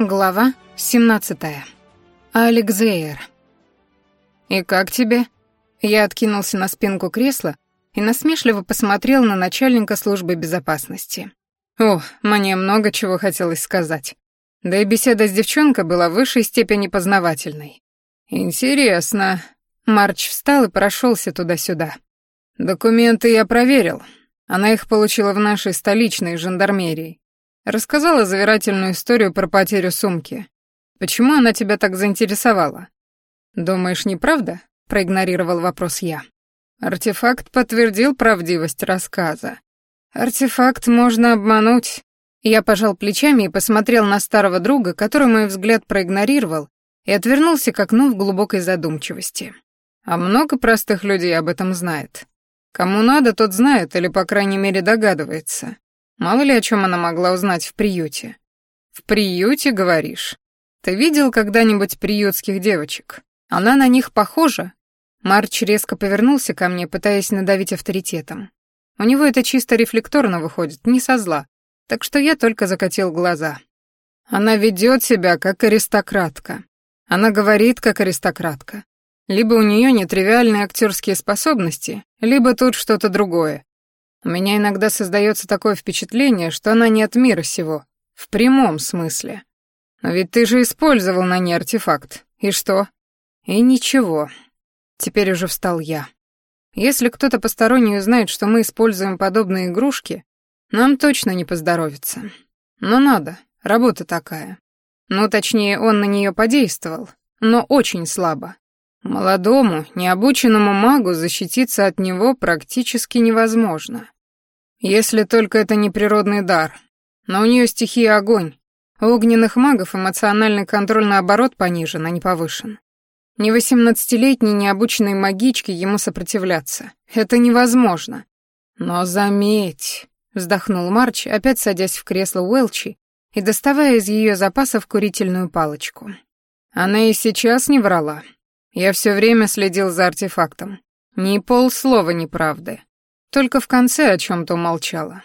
Глава 17. Алекзейр. «И как тебе?» Я откинулся на спинку кресла и насмешливо посмотрел на начальника службы безопасности. О, мне много чего хотелось сказать. Да и беседа с девчонкой была в высшей степени познавательной. «Интересно». Марч встал и прошелся туда-сюда. «Документы я проверил. Она их получила в нашей столичной жандармерии. Рассказала завирательную историю про потерю сумки. Почему она тебя так заинтересовала? Думаешь, неправда? Проигнорировал вопрос я. Артефакт подтвердил правдивость рассказа. Артефакт можно обмануть. Я пожал плечами и посмотрел на старого друга, который мой взгляд проигнорировал, и отвернулся к окну в глубокой задумчивости. А много простых людей об этом знает. Кому надо, тот знает или, по крайней мере, догадывается. Мало ли о чем она могла узнать в приюте. «В приюте, говоришь? Ты видел когда-нибудь приютских девочек? Она на них похожа?» Марч резко повернулся ко мне, пытаясь надавить авторитетом. У него это чисто рефлекторно выходит, не со зла. Так что я только закатил глаза. «Она ведет себя как аристократка. Она говорит как аристократка. Либо у нее нетривиальные актерские способности, либо тут что-то другое. У меня иногда создается такое впечатление, что она не от мира сего, в прямом смысле. Но ведь ты же использовал на ней артефакт. И что? И ничего. Теперь уже встал я. Если кто-то посторонний узнает, что мы используем подобные игрушки, нам точно не поздоровится. Но надо, работа такая. Ну, точнее, он на нее подействовал, но очень слабо. Молодому, необученному магу защититься от него практически невозможно. Если только это не природный дар. Но у нее стихия огонь. У огненных магов эмоциональный контроль наоборот понижен, а не повышен. Ни восемнадцатилетней необученной магичке ему сопротивляться. Это невозможно. Но заметь, вздохнул Марч, опять садясь в кресло Уэлчи и доставая из ее запасов курительную палочку. Она и сейчас не врала. Я все время следил за артефактом. Ни полслова неправды. Только в конце о чем-то молчала.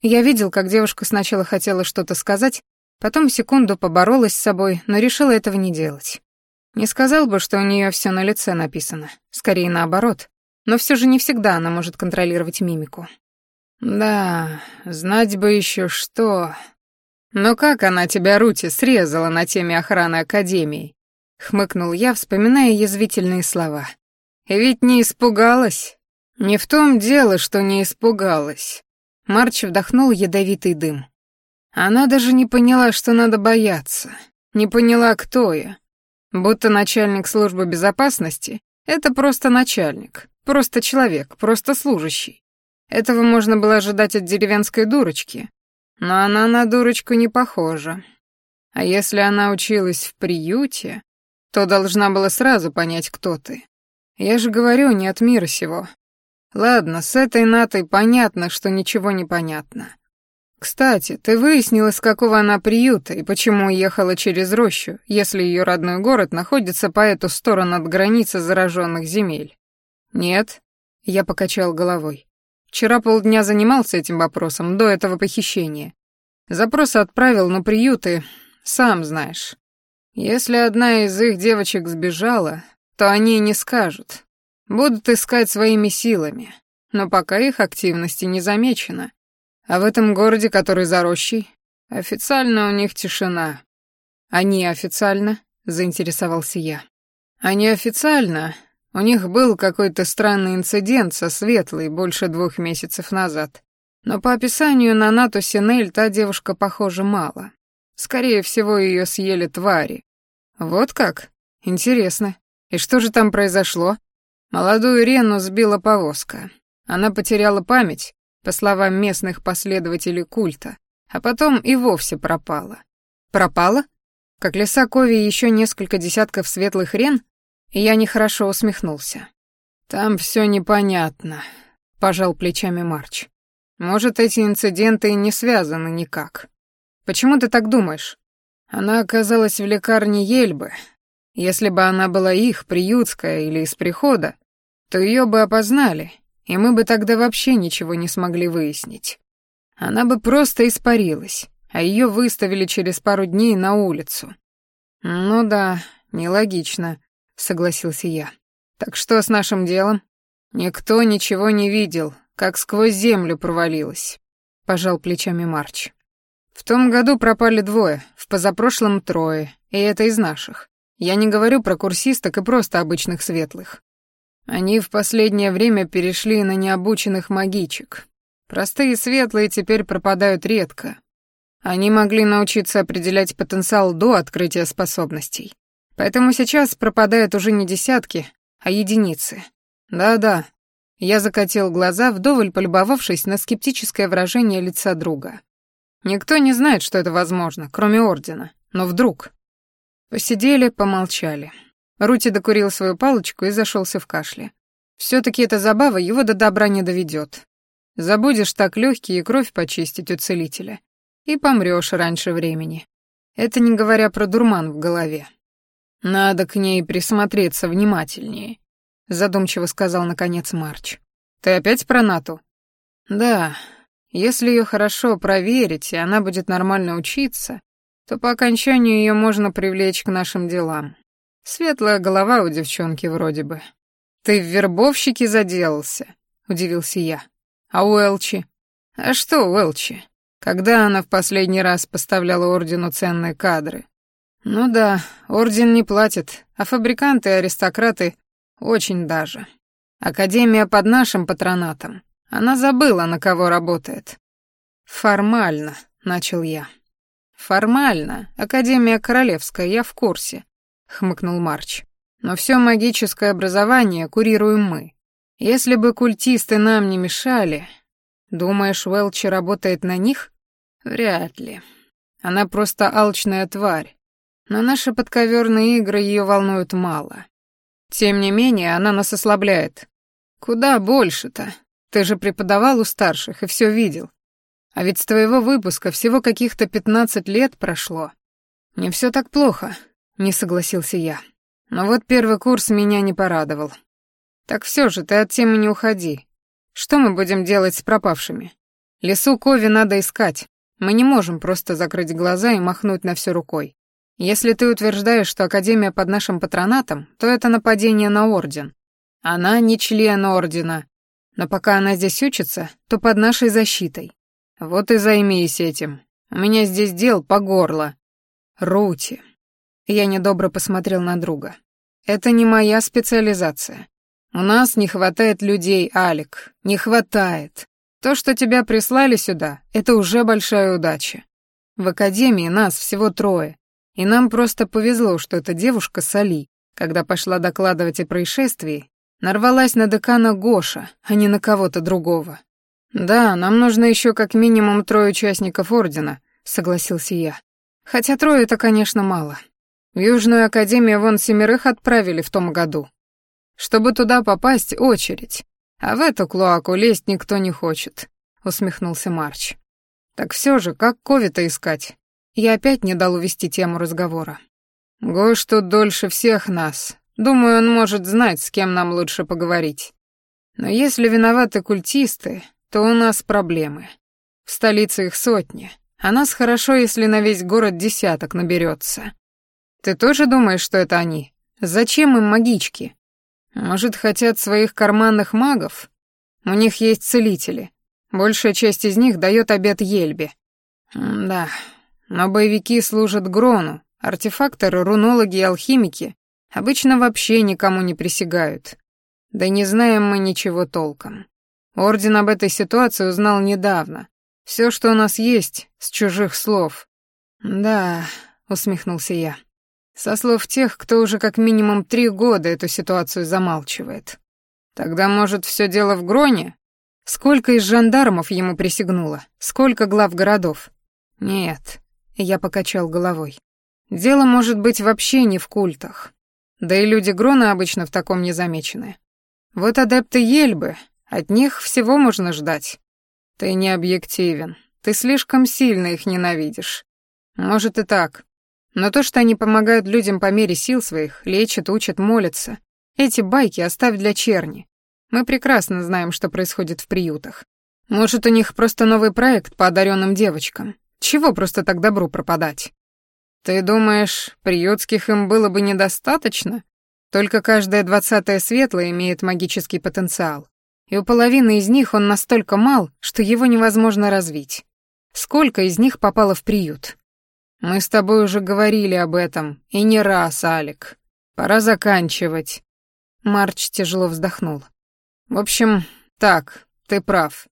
Я видел, как девушка сначала хотела что-то сказать, потом секунду поборолась с собой, но решила этого не делать. Не сказал бы, что у нее все на лице написано, скорее наоборот, но все же не всегда она может контролировать мимику. Да, знать бы еще что. Но как она тебя, Рути, срезала на теме охраны Академии? Хмыкнул я, вспоминая язвительные слова. ведь не испугалась. «Не в том дело, что не испугалась». Марч вдохнул ядовитый дым. Она даже не поняла, что надо бояться. Не поняла, кто я. Будто начальник службы безопасности — это просто начальник, просто человек, просто служащий. Этого можно было ожидать от деревенской дурочки. Но она на дурочку не похожа. А если она училась в приюте, то должна была сразу понять, кто ты. Я же говорю, не от мира сего. Ладно, с этой Натой понятно, что ничего не понятно. Кстати, ты выяснила, из какого она приюта и почему уехала через рощу, если ее родной город находится по эту сторону от границы зараженных земель? Нет, я покачал головой. Вчера полдня занимался этим вопросом до этого похищения. Запрос отправил на приюты, сам знаешь. Если одна из их девочек сбежала, то они не скажут, Будут искать своими силами, но пока их активности не замечено. А в этом городе, который за рощей, официально у них тишина. Они а официально? заинтересовался я. Они а официально. у них был какой-то странный инцидент со Светлой больше двух месяцев назад. Но по описанию на НАТО Синель та девушка похожа мало. Скорее всего, ее съели твари. Вот как? Интересно. И что же там произошло? Молодую Рену сбила повозка. Она потеряла память, по словам местных последователей культа, а потом и вовсе пропала. Пропала? Как леса Кови еще несколько десятков светлых Рен? И я нехорошо усмехнулся. «Там все непонятно», — пожал плечами Марч. «Может, эти инциденты не связаны никак. Почему ты так думаешь?» Она оказалась в лекарне Ельбы. Если бы она была их, приютская или из прихода, то ее бы опознали, и мы бы тогда вообще ничего не смогли выяснить. Она бы просто испарилась, а ее выставили через пару дней на улицу. Ну да, нелогично, согласился я. Так что с нашим делом? Никто ничего не видел, как сквозь землю провалилась, пожал плечами Марч. В том году пропали двое, в позапрошлом трое, и это из наших. Я не говорю про курсисток Они в последнее время перешли на необученных магичек. Простые светлые теперь пропадают редко. Они могли научиться определять потенциал до открытия способностей. Поэтому сейчас пропадают уже не десятки, а единицы. Да-да. Я закатил глаза, вдоволь полюбовавшись на скептическое выражение лица друга. Никто не знает, что это возможно, кроме Ордена. Но вдруг... Посидели, помолчали. Рути докурил свою палочку и зашелся в кашле. Все-таки эта забава его до добра не доведет. Забудешь так легкие и кровь почистить у целителя. И помрешь раньше времени. Это не говоря про дурман в голове. Надо к ней присмотреться внимательнее, задумчиво сказал наконец Марч. Ты опять про Нату? Да. Если ее хорошо проверить, и она будет нормально учиться, то по окончанию ее можно привлечь к нашим делам. Светлая голова, у девчонки вроде бы. Ты в вербовщике заделался, удивился я. А у Элчи? А что у Элчи? Когда она в последний раз поставляла ордену ценные кадры? Ну да, орден не платит, а фабриканты и аристократы очень даже. Академия под нашим патронатом. Она забыла, на кого работает. Формально, начал я. Формально, Академия Королевская, я в курсе хмыкнул Марч. «Но все магическое образование курируем мы. Если бы культисты нам не мешали...» «Думаешь, Уэлчи работает на них?» «Вряд ли. Она просто алчная тварь. Но наши подковерные игры ее волнуют мало. Тем не менее, она нас ослабляет. Куда больше-то? Ты же преподавал у старших и все видел. А ведь с твоего выпуска всего каких-то пятнадцать лет прошло. Не все так плохо. не согласился я. Но вот первый курс меня не порадовал. Так все же, ты от темы не уходи. Что мы будем делать с пропавшими? Лесу Кови надо искать. Мы не можем просто закрыть глаза и махнуть на все рукой. Если ты утверждаешь, что Академия под нашим патронатом, то это нападение на Орден. Она не член Ордена. Но пока она здесь учится, то под нашей защитой. Вот и займись этим. У меня здесь дел по горло. Рути, я недобро посмотрел на друга. «Это не моя специализация. У нас не хватает людей, Алик. Не хватает. То, что тебя прислали сюда, это уже большая удача. В академии нас всего трое, и нам просто повезло, что эта девушка Сали, когда пошла докладывать о происшествии, нарвалась на декана Гоша, а не В Южную академию вон семерых отправили в том году. Чтобы туда попасть, очередь. А в эту клоаку лезть никто не хочет», — усмехнулся Марч. «Так все же, как Ковита искать?» Я опять не дал увести тему разговора. «Гош тут дольше всех нас. Думаю, он может знать, с кем нам лучше поговорить. Но если виноваты культисты, то у нас проблемы. В столице их сотни, а нас хорошо, если на весь город десяток наберется. Ты тоже думаешь, что это они? Зачем им магички? Может, хотят своих карманных магов? У них есть целители. Большая часть из них дает обед Ельбе. М да, но боевики служат Грону, артефакторы, рунологи и алхимики обычно вообще никому не присягают. Да не знаем мы ничего толком. Орден об этой ситуации узнал недавно. Все, что у нас есть, с чужих слов. Да, усмехнулся я. Со слов тех, кто уже как минимум три года эту ситуацию замалчивает. Тогда, может, все дело в Гроне? Сколько из жандармов ему присягнуло? Сколько глав городов? Нет, я покачал головой. Дело может быть вообще не в культах. Да и люди Грона обычно в таком не замечены. Вот адепты Ельбы, от них всего можно ждать. Ты не объективен. Ты слишком сильно их ненавидишь. Может и так. Но то, что они помогают людям по мере сил своих, лечат, учат, молятся, эти байки оставь для черни. Мы прекрасно знаем, что происходит в приютах. Может, у них просто новый проект по одаренным девочкам. Чего просто так добру пропадать? Ты думаешь, приютских им было бы недостаточно? Только каждая двадцатая светлая имеет магический потенциал. И у половины из них он настолько мал, что его невозможно развить. Сколько из них попало в приют? Мы с тобой уже говорили об этом, и не раз, Алик. Пора заканчивать. Марч тяжело вздохнул. В общем, так, ты прав.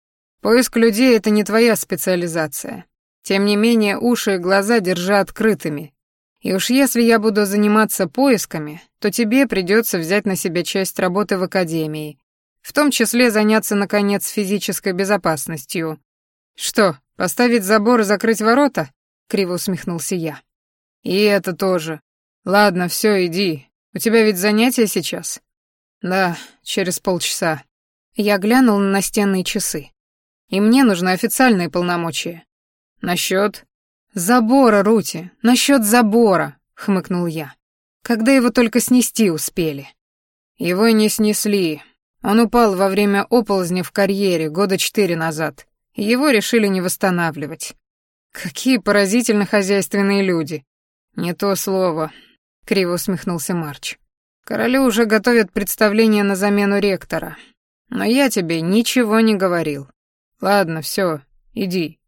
Поиск людей — это не твоя специализация. Тем не менее, уши и глаза держа открытыми. И уж если я буду заниматься поисками, то тебе придется взять на себя часть работы в академии, в том числе заняться, наконец, Криво усмехнулся я. «И это тоже. Ладно, все, иди. У тебя ведь занятия сейчас?» «Да, через полчаса». Я глянул на настенные часы. «И мне нужны официальные полномочия». «Насчет?» «Забора, Рути, насчет забора», — хмыкнул я. «Когда его только снести успели?» «Его не снесли. Он упал во время оползня в карьере года четыре назад. Его решили не восстанавливать. Какие поразительно хозяйственные люди. Не то слово, криво усмехнулся Марч. Королю уже готовят представление на замену ректора. Но я тебе ничего не говорил. Ладно, все, иди.